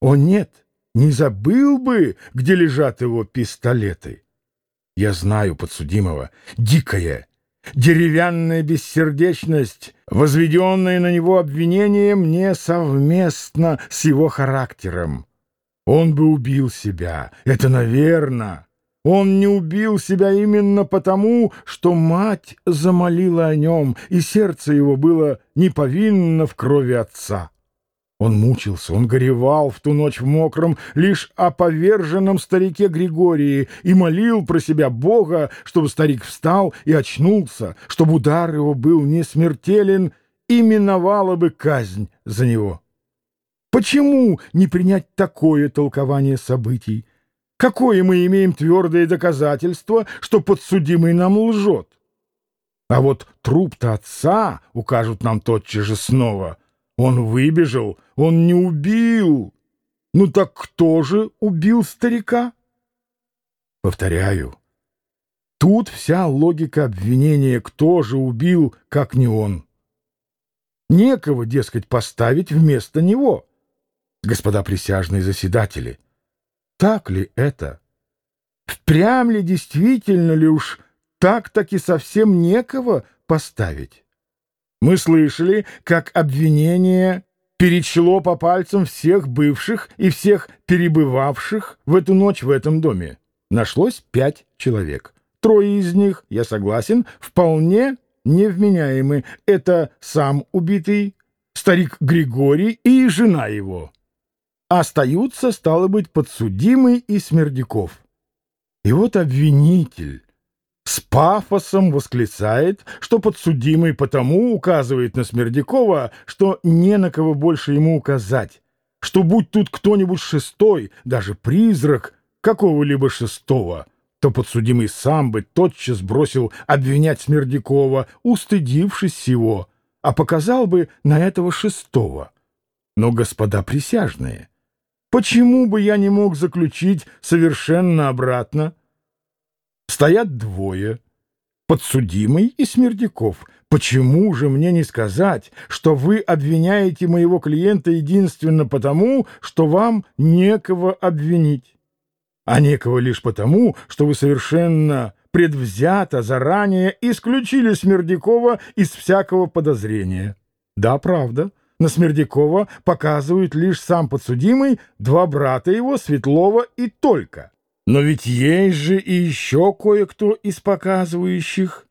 О нет, не забыл бы, где лежат его пистолеты. Я знаю подсудимого. Дикая, деревянная бессердечность, возведенное на него обвинение мне совместно с его характером. Он бы убил себя, это наверно. Он не убил себя именно потому, что мать замолила о нем, и сердце его было не повинно в крови отца. Он мучился, он горевал в ту ночь в мокром лишь о поверженном старике Григории и молил про себя Бога, чтобы старик встал и очнулся, чтобы удар его был не смертелен и миновала бы казнь за него. Почему не принять такое толкование событий? Какое мы имеем твердое доказательство, что подсудимый нам лжет? А вот труп-то отца укажут нам тотчас же снова — он выбежал, он не убил. Ну так кто же убил старика? Повторяю, тут вся логика обвинения, кто же убил, как не он. Некого, дескать, поставить вместо него. Господа присяжные заседатели, так ли это? Впрямь ли, действительно ли уж так-таки совсем некого поставить? Мы слышали, как обвинение перечло по пальцам всех бывших и всех перебывавших в эту ночь в этом доме. Нашлось пять человек. Трое из них, я согласен, вполне невменяемы. Это сам убитый, старик Григорий и жена его. Остаются, стало быть, подсудимый и Смердяков. И вот обвинитель с пафосом восклицает, что подсудимый потому указывает на Смердякова, что не на кого больше ему указать, что будь тут кто-нибудь шестой, даже призрак какого-либо шестого, то подсудимый сам бы тотчас бросил обвинять Смердякова, устыдившись всего, а показал бы на этого шестого. Но, господа присяжные, почему бы я не мог заключить совершенно обратно, Стоят двое, подсудимый и Смердяков. Почему же мне не сказать, что вы обвиняете моего клиента единственно потому, что вам некого обвинить, а некого лишь потому, что вы совершенно предвзято заранее исключили Смердякова из всякого подозрения? Да, правда. На Смердякова показывают лишь сам подсудимый, два брата его, Светлова и только. Но ведь есть же и еще кое-кто из показывающих.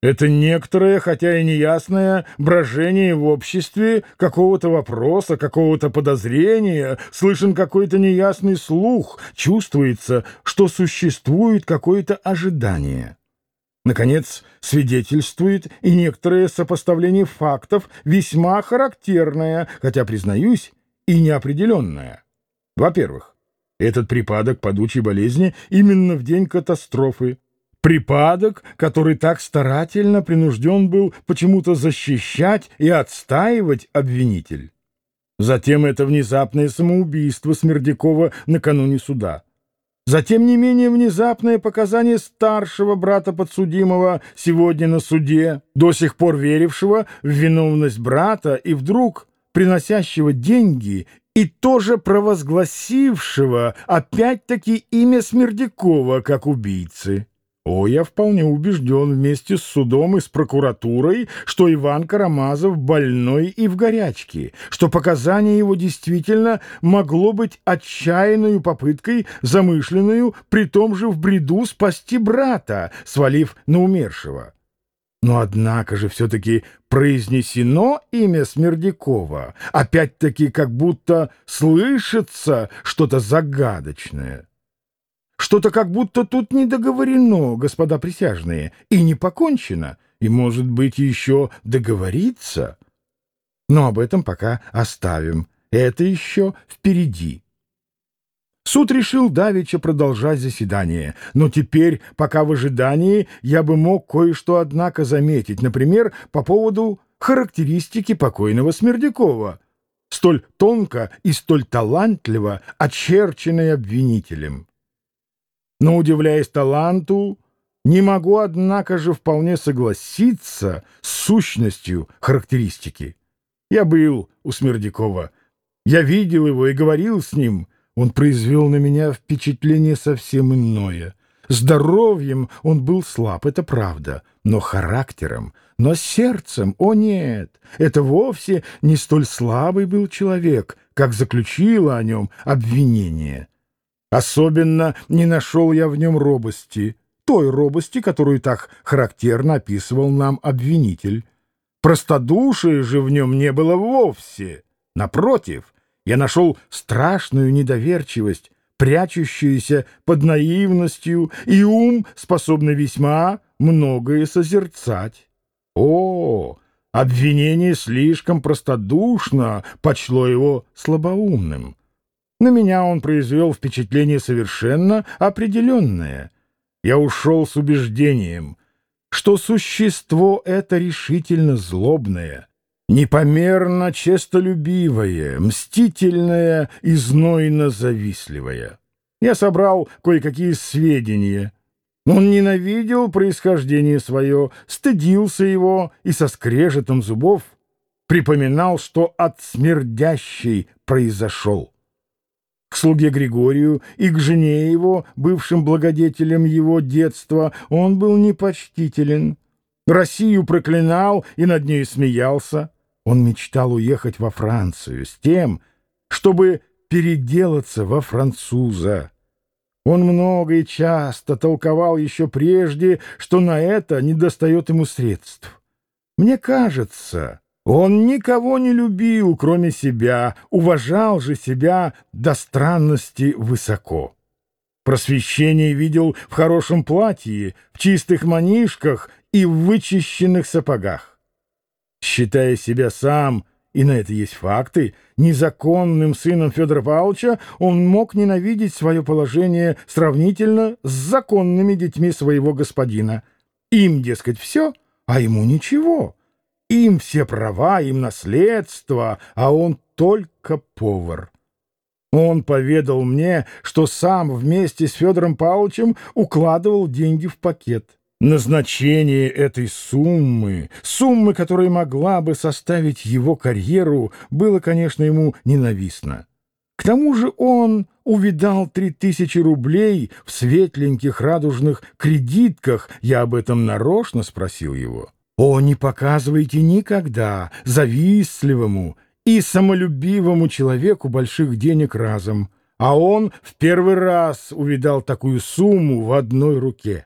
Это некоторое, хотя и неясное, брожение в обществе какого-то вопроса, какого-то подозрения, слышен какой-то неясный слух, чувствуется, что существует какое-то ожидание. Наконец, свидетельствует и некоторое сопоставление фактов, весьма характерное, хотя, признаюсь, и неопределенное. Во-первых, этот припадок падучей болезни именно в день катастрофы. Припадок, который так старательно принужден был почему-то защищать и отстаивать обвинитель. Затем это внезапное самоубийство Смердякова накануне суда. Затем не менее внезапное показание старшего брата подсудимого сегодня на суде, до сих пор верившего в виновность брата и вдруг приносящего деньги и тоже провозгласившего опять-таки имя Смердякова как убийцы. О, я вполне убежден вместе с судом и с прокуратурой, что Иван Карамазов больной и в горячке, что показание его действительно могло быть отчаянной попыткой, замышленную, при том же в бреду спасти брата, свалив на умершего. Но однако же все-таки произнесено имя Смердякова, опять-таки как будто слышится что-то загадочное. Что-то как будто тут не договорено, господа присяжные, и не покончено, и, может быть, еще договориться. Но об этом пока оставим, это еще впереди. Суд решил давеча продолжать заседание, но теперь, пока в ожидании, я бы мог кое-что, однако, заметить, например, по поводу характеристики покойного Смердякова, столь тонко и столь талантливо очерченной обвинителем. Но, удивляясь таланту, не могу, однако же, вполне согласиться с сущностью характеристики. Я был у Смердякова Я видел его и говорил с ним. Он произвел на меня впечатление совсем иное. Здоровьем он был слаб, это правда, но характером, но сердцем, о нет, это вовсе не столь слабый был человек, как заключило о нем обвинение. Особенно не нашел я в нем робости, той робости, которую так характерно описывал нам обвинитель. Простодушия же в нем не было вовсе. Напротив, я нашел страшную недоверчивость, прячущуюся под наивностью, и ум, способный весьма многое созерцать. О, обвинение слишком простодушно почло его слабоумным. На меня он произвел впечатление совершенно определенное. Я ушел с убеждением, что существо это решительно злобное — непомерно честолюбивое, мстительное и знойно-завистливое. Я собрал кое-какие сведения. Он ненавидел происхождение свое, стыдился его и со скрежетом зубов припоминал, что от смердящей произошел. К слуге Григорию и к жене его, бывшим благодетелем его детства, он был непочтителен. Россию проклинал и над ней смеялся. Он мечтал уехать во Францию с тем, чтобы переделаться во француза. Он много и часто толковал еще прежде, что на это недостает ему средств. Мне кажется, он никого не любил, кроме себя, уважал же себя до странности высоко. Просвещение видел в хорошем платье, в чистых манишках и в вычищенных сапогах считая себя сам, и на это есть факты, незаконным сыном Федора Павловича, он мог ненавидеть свое положение сравнительно с законными детьми своего господина. Им, дескать, все, а ему ничего. Им все права, им наследство, а он только повар. Он поведал мне, что сам вместе с Федором Павловичем укладывал деньги в пакет. Назначение этой суммы, суммы, которая могла бы составить его карьеру, было, конечно, ему ненавистно. К тому же он увидал три тысячи рублей в светленьких радужных кредитках, я об этом нарочно спросил его. «О, не показывайте никогда завистливому и самолюбивому человеку больших денег разом». А он в первый раз увидал такую сумму в одной руке.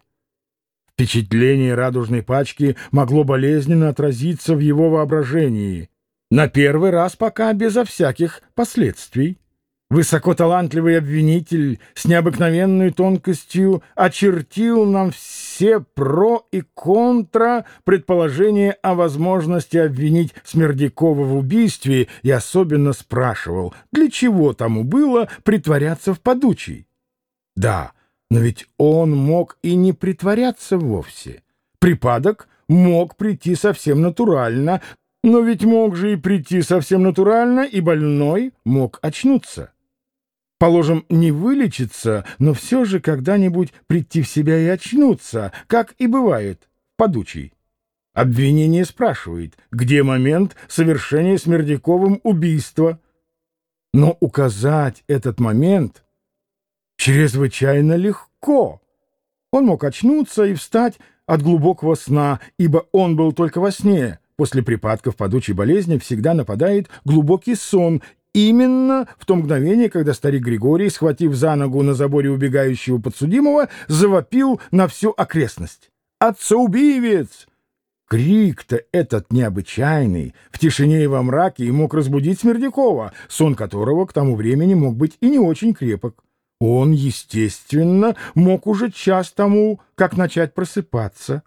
Впечатление радужной пачки могло болезненно отразиться в его воображении. На первый раз пока безо всяких последствий. Высокоталантливый обвинитель с необыкновенной тонкостью очертил нам все про и контра предположения о возможности обвинить Смердякова в убийстве и особенно спрашивал, для чего тому было притворяться в подучий. Да, но ведь он мог и не притворяться вовсе. Припадок мог прийти совсем натурально, но ведь мог же и прийти совсем натурально, и больной мог очнуться. Положим, не вылечиться, но все же когда-нибудь прийти в себя и очнуться, как и бывает, подучий. Обвинение спрашивает, где момент совершения Смердяковым убийства. Но указать этот момент чрезвычайно легко. Он мог очнуться и встать от глубокого сна, ибо он был только во сне. После припадков падучей болезни всегда нападает глубокий сон, именно в то мгновение, когда старик Григорий, схватив за ногу на заборе убегающего подсудимого, завопил на всю окрестность. «Отца-убивец!» Крик-то этот необычайный, в тишине и во мраке, и мог разбудить Смердякова, сон которого к тому времени мог быть и не очень крепок. Он, естественно, мог уже час тому, как начать просыпаться.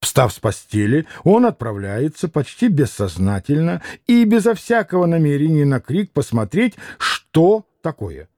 Встав с постели, он отправляется почти бессознательно и безо всякого намерения на крик посмотреть, что такое.